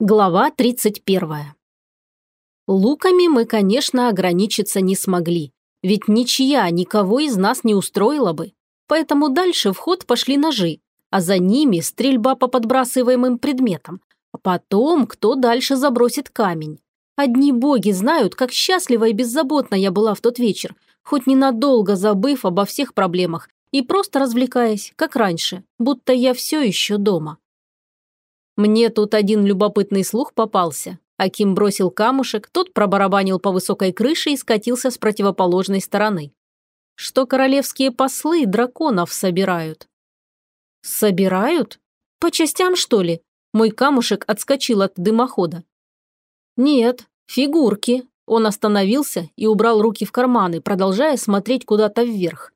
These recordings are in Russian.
Глава 31. Луками мы, конечно, ограничиться не смогли, ведь ничья никого из нас не устроила бы. Поэтому дальше в ход пошли ножи, а за ними стрельба по подбрасываемым предметам. А потом, кто дальше забросит камень. Одни боги знают, как счастлива и беззаботна я была в тот вечер, хоть ненадолго забыв обо всех проблемах и просто развлекаясь, как раньше, будто я все еще дома. Мне тут один любопытный слух попался. Аким бросил камушек, тот пробарабанил по высокой крыше и скатился с противоположной стороны. Что королевские послы драконов собирают. Собирают? По частям, что ли? Мой камушек отскочил от дымохода. Нет, фигурки. Он остановился и убрал руки в карманы, продолжая смотреть куда-то вверх.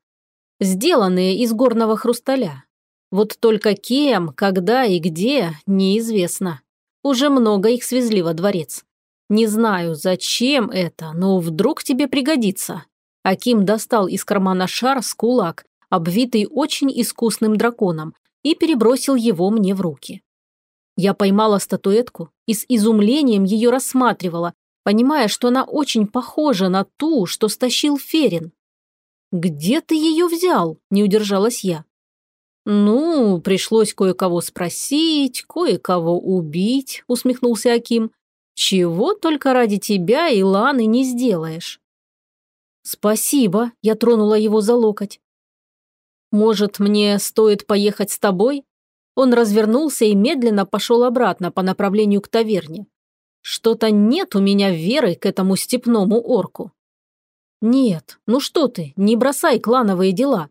Сделанные из горного хрусталя. Вот только кем, когда и где, неизвестно. Уже много их свезли во дворец. Не знаю, зачем это, но вдруг тебе пригодится. Аким достал из кармана шар с кулак, обвитый очень искусным драконом, и перебросил его мне в руки. Я поймала статуэтку и с изумлением ее рассматривала, понимая, что она очень похожа на ту, что стащил Ферин. «Где ты ее взял?» – не удержалась я. «Ну, пришлось кое-кого спросить, кое-кого убить», – усмехнулся Аким. «Чего только ради тебя и Ланы не сделаешь». «Спасибо», – я тронула его за локоть. «Может, мне стоит поехать с тобой?» Он развернулся и медленно пошел обратно по направлению к таверне. «Что-то нет у меня веры к этому степному орку». «Нет, ну что ты, не бросай клановые дела.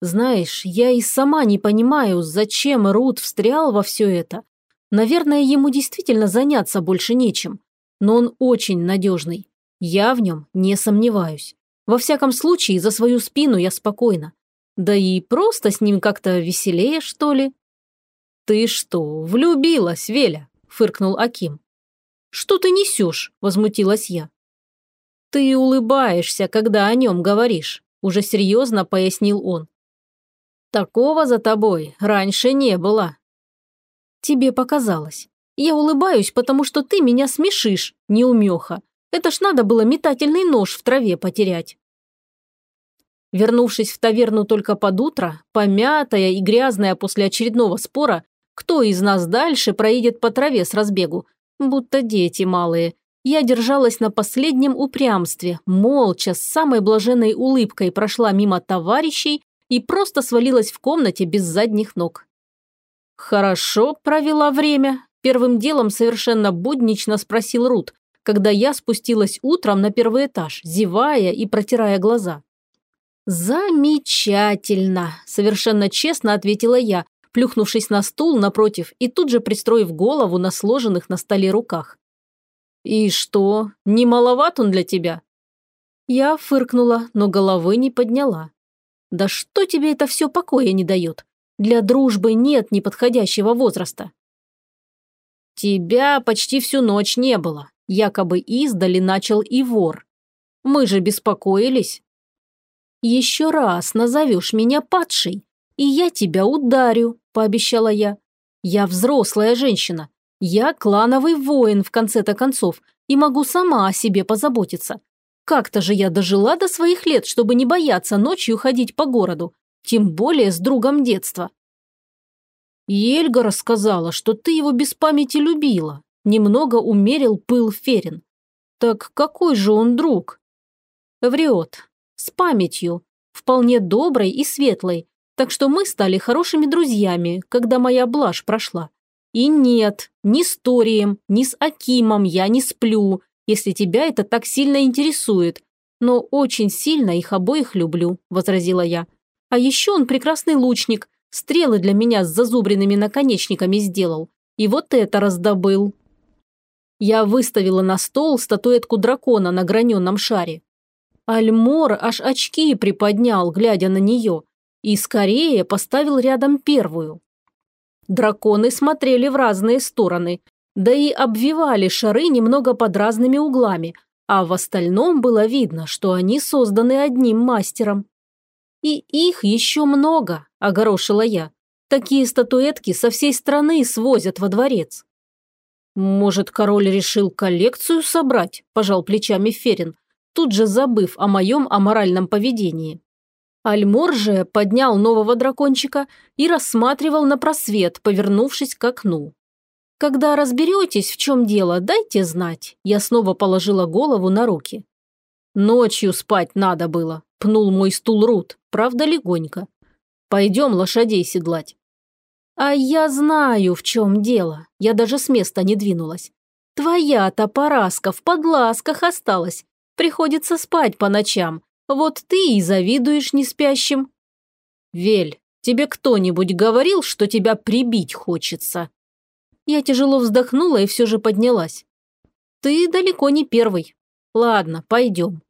Знаешь, я и сама не понимаю, зачем Рут встрял во все это. Наверное, ему действительно заняться больше нечем. Но он очень надежный. Я в нем не сомневаюсь. Во всяком случае, за свою спину я спокойна. Да и просто с ним как-то веселее, что ли. «Ты что, влюбилась, Веля?» – фыркнул Аким. «Что ты несешь?» – возмутилась я. «Ты улыбаешься, когда о нем говоришь», – уже серьезно пояснил он. Такого за тобой раньше не было. Тебе показалось. Я улыбаюсь, потому что ты меня смешишь, неумеха. Это ж надо было метательный нож в траве потерять. Вернувшись в таверну только под утро, помятая и грязная после очередного спора, кто из нас дальше проедет по траве с разбегу, будто дети малые, я держалась на последнем упрямстве, молча, с самой блаженной улыбкой прошла мимо товарищей и просто свалилась в комнате без задних ног. «Хорошо провела время», – первым делом совершенно буднично спросил Рут, когда я спустилась утром на первый этаж, зевая и протирая глаза. «Замечательно», – совершенно честно ответила я, плюхнувшись на стул напротив и тут же пристроив голову на сложенных на столе руках. «И что, не маловат он для тебя?» Я фыркнула, но головы не подняла. Да что тебе это все покоя не дает? Для дружбы нет неподходящего возраста. Тебя почти всю ночь не было. Якобы издали начал и вор. Мы же беспокоились. Еще раз назовешь меня падшей, и я тебя ударю, пообещала я. Я взрослая женщина. Я клановый воин в конце-то концов и могу сама о себе позаботиться. Как-то же я дожила до своих лет, чтобы не бояться ночью ходить по городу, тем более с другом детства. Ельга рассказала, что ты его без памяти любила. Немного умерил пыл Ферин. Так какой же он друг? Врет. С памятью. Вполне доброй и светлой. Так что мы стали хорошими друзьями, когда моя блажь прошла. И нет, ни с Торием, ни с Акимом я не сплю, если тебя это так сильно интересует. Но очень сильно их обоих люблю», – возразила я. «А еще он прекрасный лучник, стрелы для меня с зазубренными наконечниками сделал. И вот это раздобыл». Я выставила на стол статуэтку дракона на граненом шаре. Альмор аж очки приподнял, глядя на нее, и скорее поставил рядом первую. Драконы смотрели в разные стороны, да и обвивали шары немного под разными углами, а в остальном было видно, что они созданы одним мастером. «И их еще много», – огорошила я. «Такие статуэтки со всей страны свозят во дворец». «Может, король решил коллекцию собрать?» – пожал плечами Ферин, тут же забыв о моем аморальном поведении. Альмор же поднял нового дракончика и рассматривал на просвет, повернувшись к окну. «Когда разберетесь, в чем дело, дайте знать». Я снова положила голову на руки. «Ночью спать надо было», – пнул мой стул Рут, правда легонько. «Пойдем лошадей седлать». «А я знаю, в чем дело. Я даже с места не двинулась. Твоя-то Параска в подласках осталась. Приходится спать по ночам. Вот ты и завидуешь неспящим». «Вель, тебе кто-нибудь говорил, что тебя прибить хочется?» Я тяжело вздохнула и все же поднялась. «Ты далеко не первый. Ладно, пойдем».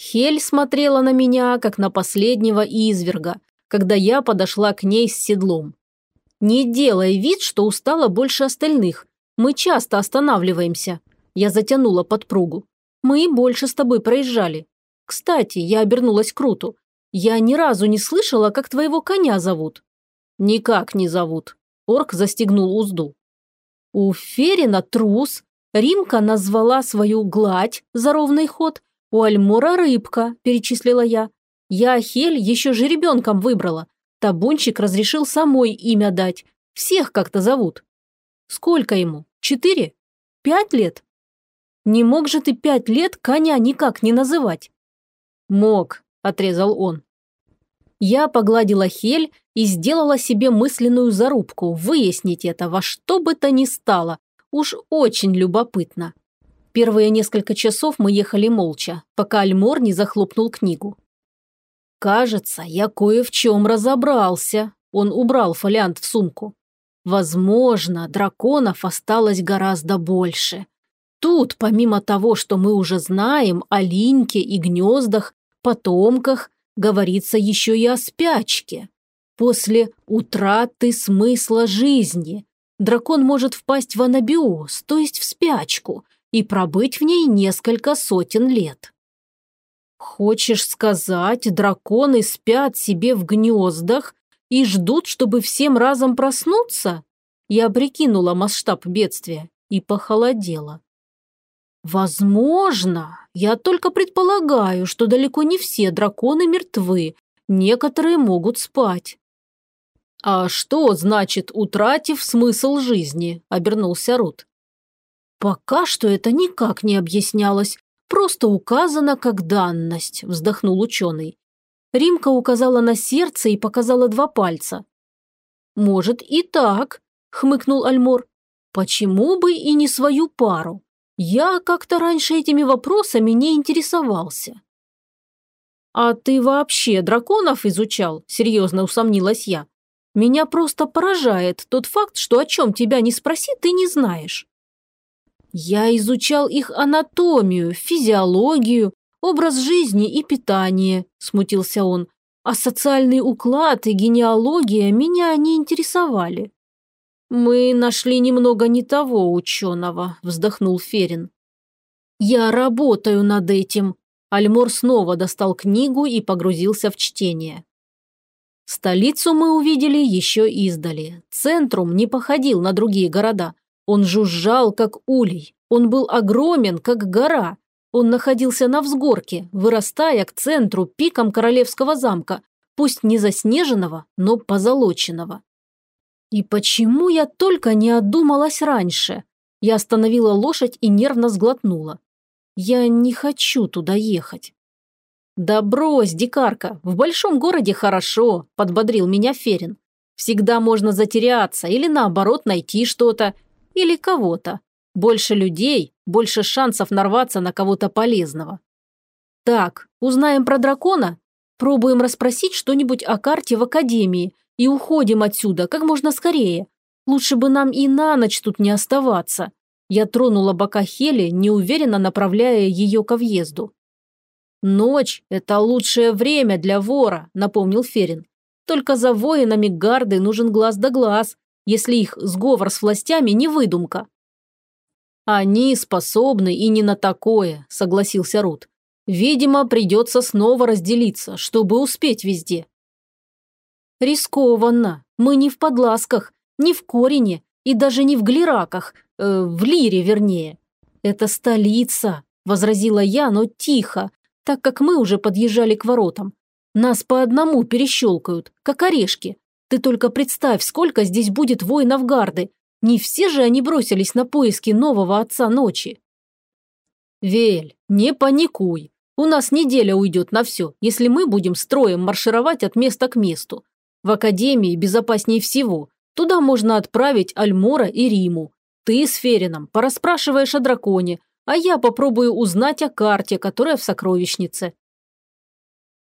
Хель смотрела на меня, как на последнего изверга, когда я подошла к ней с седлом. «Не делай вид, что устала больше остальных. Мы часто останавливаемся». Я затянула подпругу. «Мы и больше с тобой проезжали. Кстати, я обернулась к Руту. Я ни разу не слышала, как твоего коня зовут». «Никак не зовут», Орк застегнул узду. У Ферина трус, Римка назвала свою гладь за ровный ход, у Альмора рыбка, перечислила я. Я Хель еще же ребенком выбрала. Табунчик разрешил самой имя дать. Всех как-то зовут. Сколько ему? Четыре? Пять лет? Не мог же ты пять лет коня никак не называть? Мог, отрезал он. Я погладила Хель и сделала себе мысленную зарубку выяснить это во что бы то ни стало. Уж очень любопытно. Первые несколько часов мы ехали молча, пока Альмор не захлопнул книгу. «Кажется, я кое в чем разобрался», – он убрал фолиант в сумку. «Возможно, драконов осталось гораздо больше. Тут, помимо того, что мы уже знаем о линьке и гнездах, потомках, говорится еще и о спячке. После утраты смысла жизни дракон может впасть в анабиоз, то есть в спячку, и пробыть в ней несколько сотен лет. Хочешь сказать, драконы спят себе в гнездах и ждут, чтобы всем разом проснуться? Я прикинула масштаб бедствия и похолодела. Возможно, я только предполагаю, что далеко не все драконы мертвы, некоторые могут спать. «А что значит, утратив смысл жизни?» – обернулся Рут. «Пока что это никак не объяснялось, просто указано как данность», – вздохнул ученый. Римка указала на сердце и показала два пальца. «Может и так», – хмыкнул Альмор. «Почему бы и не свою пару? Я как-то раньше этими вопросами не интересовался». «А ты вообще драконов изучал?» – серьезно усомнилась я. «Меня просто поражает тот факт, что о чем тебя не спроси, ты не знаешь». «Я изучал их анатомию, физиологию, образ жизни и питание», – смутился он. «А социальный уклад и генеалогия меня не интересовали». «Мы нашли немного не того ученого», – вздохнул Ферин. «Я работаю над этим». Альмор снова достал книгу и погрузился в чтение. Столицу мы увидели еще издали. Центрум не походил на другие города. Он жужжал, как улей. Он был огромен, как гора. Он находился на взгорке, вырастая к центру пиком королевского замка, пусть не заснеженного, но позолоченного. И почему я только не одумалась раньше? Я остановила лошадь и нервно сглотнула. Я не хочу туда ехать. «Да брось, дикарка, в большом городе хорошо», – подбодрил меня Ферин. «Всегда можно затеряться или наоборот найти что-то или кого-то. Больше людей, больше шансов нарваться на кого-то полезного». «Так, узнаем про дракона? Пробуем расспросить что-нибудь о карте в академии и уходим отсюда как можно скорее. Лучше бы нам и на ночь тут не оставаться. Я тронула бока Хели, неуверенно направляя ее ко въезду. «Ночь – это лучшее время для вора», – напомнил Ферин. «Только за воинами гарды нужен глаз да глаз, если их сговор с властями не выдумка». «Они способны и не на такое», – согласился Рут. «Видимо, придется снова разделиться, чтобы успеть везде». Рискованно. Мы не в подласках, не в корене и даже не в глираках. Э, в Лире, вернее. Это столица, возразила я, но тихо, так как мы уже подъезжали к воротам. Нас по одному перещелкают, как орешки. Ты только представь, сколько здесь будет воинов гарды. Не все же они бросились на поиски нового отца ночи. Вель, не паникуй. У нас неделя уйдет на все, если мы будем строем маршировать от места к месту. В академии безопаснее всего. Туда можно отправить Альмора и Риму. Ты с Ферином порасспрашиваешь о драконе, а я попробую узнать о карте, которая в сокровищнице.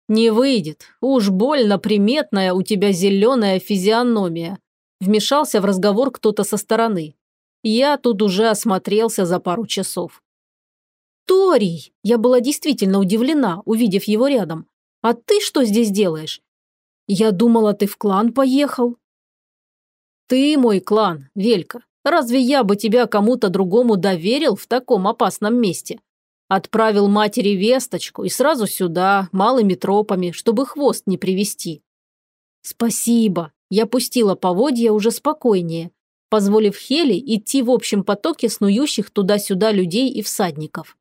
Не выйдет. Уж больно приметная у тебя зеленая физиономия. Вмешался в разговор кто-то со стороны. Я тут уже осмотрелся за пару часов. Торий! Я была действительно удивлена, увидев его рядом. А ты что здесь делаешь? Я думала, ты в клан поехал. Ты мой клан, Велька. Разве я бы тебя кому-то другому доверил в таком опасном месте? Отправил матери весточку и сразу сюда, малыми тропами, чтобы хвост не привести. Спасибо. Я пустила поводья уже спокойнее, позволив Хели идти в общем потоке снующих туда-сюда людей и всадников.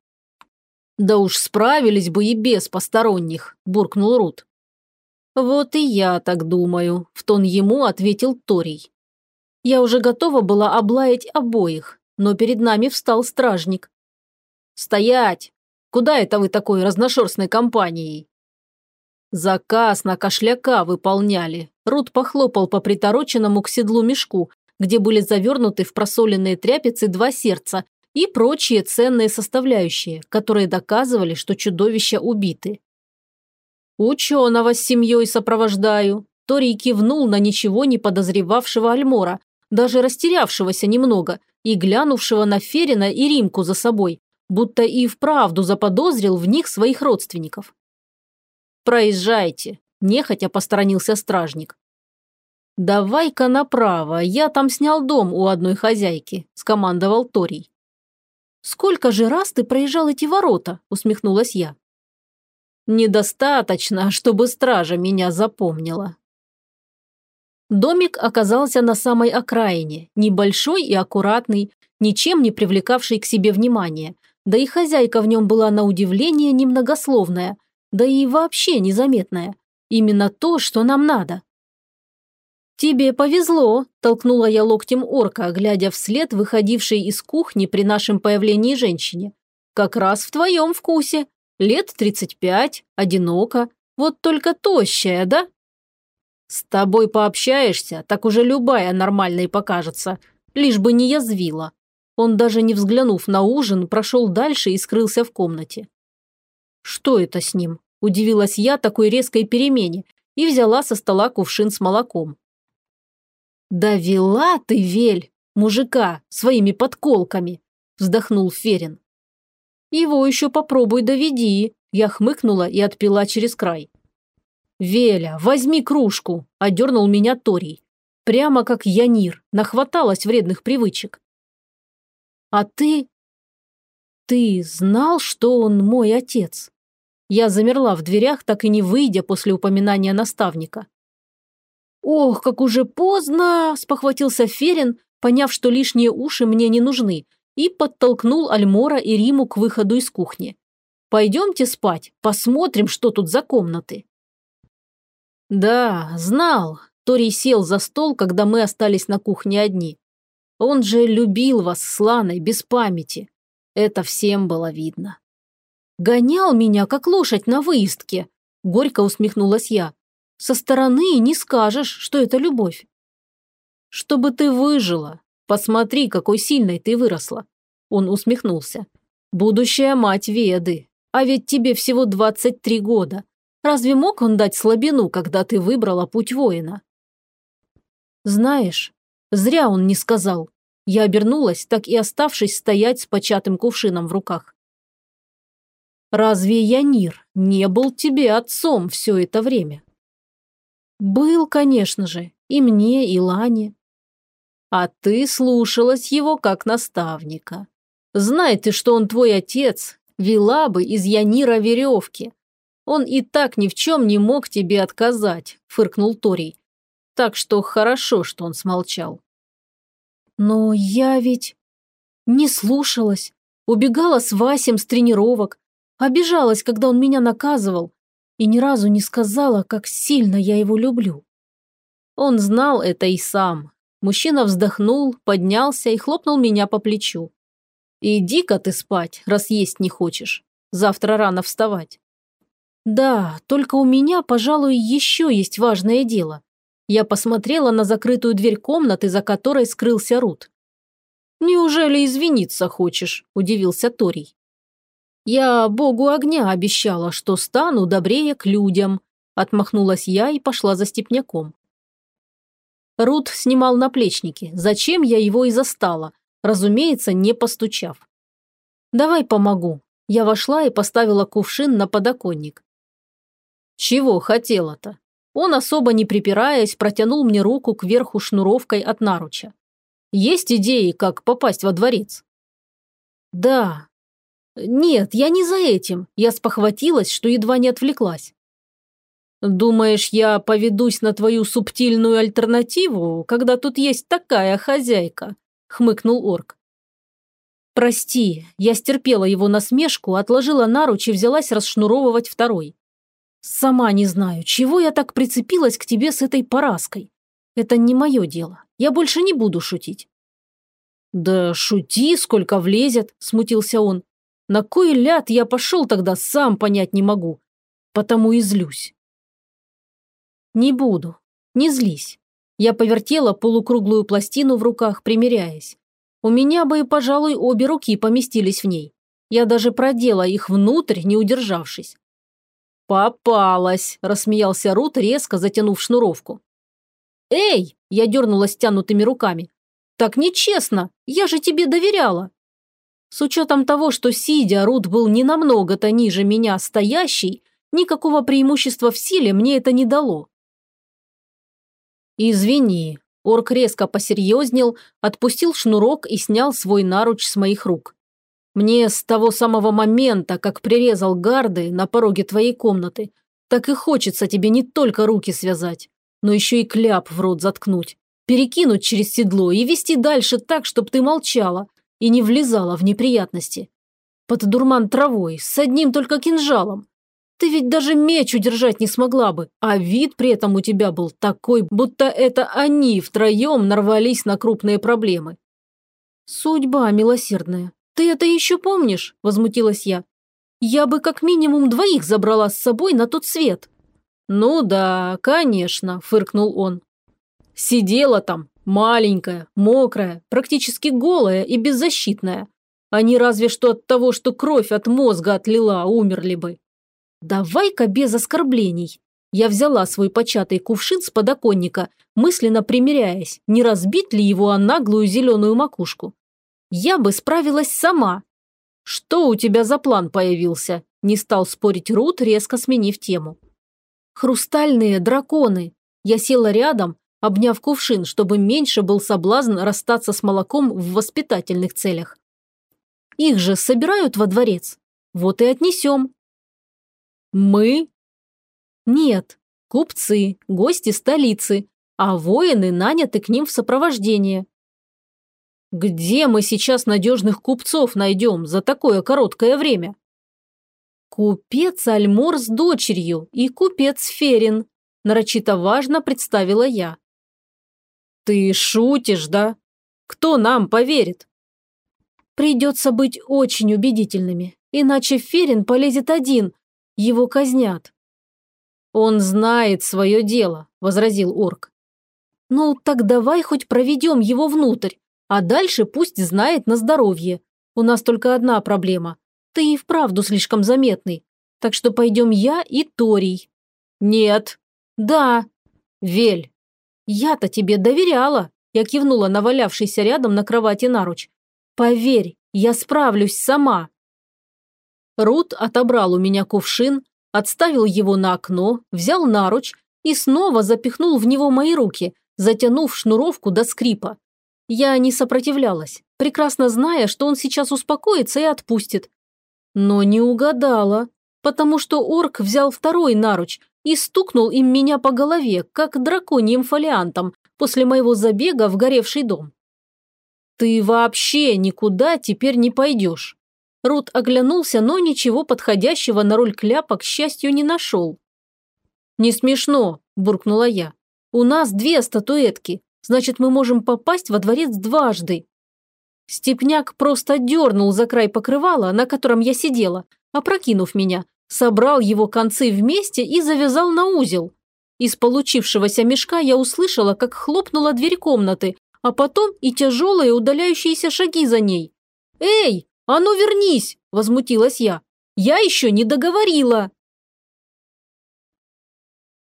«Да уж справились бы и без посторонних», – буркнул Рут. «Вот и я так думаю», – в тон ему ответил Торий. Я уже готова была облаять обоих, но перед нами встал стражник. «Стоять! Куда это вы такой разношерстной компанией?» «Заказ на кошляка выполняли», – Рут похлопал по притороченному к седлу мешку, где были завернуты в просоленные тряпицы два сердца и прочие ценные составляющие, которые доказывали, что чудовища убиты. «Ученого с семьей сопровождаю», – Торий кивнул на ничего не подозревавшего Альмора, даже растерявшегося немного и глянувшего на Ферина и Римку за собой, будто и вправду заподозрил в них своих родственников. «Проезжайте», – нехотя посторонился стражник. «Давай-ка направо, я там снял дом у одной хозяйки», – скомандовал Торий. «Сколько же раз ты проезжал эти ворота?» – усмехнулась я. «Недостаточно, чтобы стража меня запомнила». Домик оказался на самой окраине, небольшой и аккуратный, ничем не привлекавший к себе внимания, да и хозяйка в нем была на удивление немногословная, да и вообще незаметная. Именно то, что нам надо. «Тебе повезло», – толкнула я локтем орка, глядя вслед выходившей из кухни при нашем появлении женщине. «Как раз в твоем вкусе. Лет тридцать пять, одиноко. Вот только тощая, да?» «С тобой пообщаешься, так уже любая нормальной покажется, лишь бы не язвила». Он, даже не взглянув на ужин, прошел дальше и скрылся в комнате. «Что это с ним?» – удивилась я такой резкой перемене и взяла со стола кувшин с молоком. «Довела ты, Вель, мужика, своими подколками!» – вздохнул Ферин. «Его еще попробуй доведи», – я хмыкнула и отпила через край. «Веля, возьми кружку», – одернул меня Торий. Прямо как Янир, нахваталась вредных привычек. «А ты...» «Ты знал, что он мой отец?» Я замерла в дверях, так и не выйдя после упоминания наставника. «Ох, как уже поздно!» – спохватился Ферин, поняв, что лишние уши мне не нужны, и подтолкнул Альмора и Риму к выходу из кухни. «Пойдемте спать, посмотрим, что тут за комнаты». «Да, знал», – Тори сел за стол, когда мы остались на кухне одни. «Он же любил вас с Ланой без памяти. Это всем было видно». «Гонял меня, как лошадь на выездке», – горько усмехнулась я. Со стороны не скажешь, что это любовь. Чтобы ты выжила. Посмотри, какой сильной ты выросла. Он усмехнулся. Будущая мать Веды. А ведь тебе всего 23 года. Разве мог он дать слабину, когда ты выбрала путь воина? Знаешь, зря он не сказал. Я обернулась, так и оставшись стоять с початым кувшином в руках. Разве Янир не был тебе отцом все это время? Был, конечно же, и мне, и Лане. А ты слушалась его как наставника. Знай ты, что он твой отец, вела бы из Янира веревки. Он и так ни в чем не мог тебе отказать, фыркнул Торий. Так что хорошо, что он смолчал. Но я ведь... Не слушалась. Убегала с Васем с тренировок. Обижалась, когда он меня наказывал. И ни разу не сказала, как сильно я его люблю. Он знал это и сам. Мужчина вздохнул, поднялся и хлопнул меня по плечу. «Иди-ка ты спать, раз есть не хочешь. Завтра рано вставать». «Да, только у меня, пожалуй, еще есть важное дело». Я посмотрела на закрытую дверь комнаты, за которой скрылся Рут. «Неужели извиниться хочешь?» – удивился Торий. «Я богу огня обещала, что стану добрее к людям», – отмахнулась я и пошла за степняком. Рут снимал наплечники, зачем я его и застала, разумеется, не постучав. «Давай помогу». Я вошла и поставила кувшин на подоконник. Чего хотела-то? Он, особо не припираясь, протянул мне руку кверху шнуровкой от наруча. Есть идеи, как попасть во дворец? Да. Нет, я не за этим. Я спохватилась, что едва не отвлеклась. Думаешь, я поведусь на твою субтильную альтернативу, когда тут есть такая хозяйка? Хмыкнул орк. Прости, я стерпела его насмешку, отложила наруч и взялась расшнуровывать второй. «Сама не знаю, чего я так прицепилась к тебе с этой поразкой. Это не мое дело. Я больше не буду шутить». «Да шути, сколько влезет», – смутился он. «На кой ляд я пошел тогда, сам понять не могу. Потому и злюсь». «Не буду. Не злись». Я повертела полукруглую пластину в руках, примеряясь. У меня бы, пожалуй, обе руки поместились в ней. Я даже продела их внутрь, не удержавшись. «Попалась!» – рассмеялся Рут, резко затянув шнуровку. «Эй!» – я дернула стянутыми руками. «Так нечестно! Я же тебе доверяла!» С учетом того, что сидя, Рут был не намного-то ниже меня стоящий, никакого преимущества в силе мне это не дало. «Извини», – орк резко посерьезнел, отпустил шнурок и снял свой наруч с моих рук. Мне с того самого момента, как прирезал гарды на пороге твоей комнаты, так и хочется тебе не только руки связать, но еще и кляп в рот заткнуть, перекинуть через седло и вести дальше так, чтобы ты молчала и не влезала в неприятности. Под дурман травой, с одним только кинжалом. Ты ведь даже меч удержать не смогла бы, а вид при этом у тебя был такой, будто это они втроем нарвались на крупные проблемы. Судьба милосердная. «Ты это еще помнишь?» – возмутилась я. «Я бы как минимум двоих забрала с собой на тот свет». «Ну да, конечно», – фыркнул он. «Сидела там, маленькая, мокрая, практически голая и беззащитная. Они разве что от того, что кровь от мозга отлила, умерли бы». «Давай-ка без оскорблений». Я взяла свой початый кувшин с подоконника, мысленно примеряясь, не разбить ли его о наглую зеленую макушку. Я бы справилась сама. Что у тебя за план появился? Не стал спорить Рут, резко сменив тему. Хрустальные драконы. Я села рядом, обняв кувшин, чтобы меньше был соблазн расстаться с молоком в воспитательных целях. Их же собирают во дворец. Вот и отнесем. Мы? Нет, купцы, гости столицы, а воины наняты к ним в сопровождение. Где мы сейчас надежных купцов найдем за такое короткое время? Купец Альмор с дочерью и купец Ферин, нарочито важно представила я. Ты шутишь, да? Кто нам поверит? Придется быть очень убедительными, иначе Ферин полезет один, его казнят. Он знает свое дело, возразил орк. Ну, так давай хоть проведем его внутрь, а дальше пусть знает на здоровье. У нас только одна проблема. Ты и вправду слишком заметный. Так что пойдем я и Торий». «Нет». «Да». «Вель». «Я-то тебе доверяла», – я кивнула на валявшийся рядом на кровати наруч. «Поверь, я справлюсь сама». Рут отобрал у меня кувшин, отставил его на окно, взял наруч и снова запихнул в него мои руки, затянув шнуровку до скрипа. Я не сопротивлялась, прекрасно зная, что он сейчас успокоится и отпустит. Но не угадала, потому что орк взял второй наруч и стукнул им меня по голове, как драконьим фолиантом после моего забега в горевший дом. «Ты вообще никуда теперь не пойдешь». Рут оглянулся, но ничего подходящего на роль кляпа, к счастью, не нашел. «Не смешно», – буркнула я. «У нас две статуэтки, значит, мы можем попасть во дворец дважды». Степняк просто дернул за край покрывала, на котором я сидела, опрокинув меня, собрал его концы вместе и завязал на узел. Из получившегося мешка я услышала, как хлопнула дверь комнаты, а потом и тяжелые удаляющиеся шаги за ней. «Эй, а ну вернись!» – возмутилась я. «Я еще не договорила!»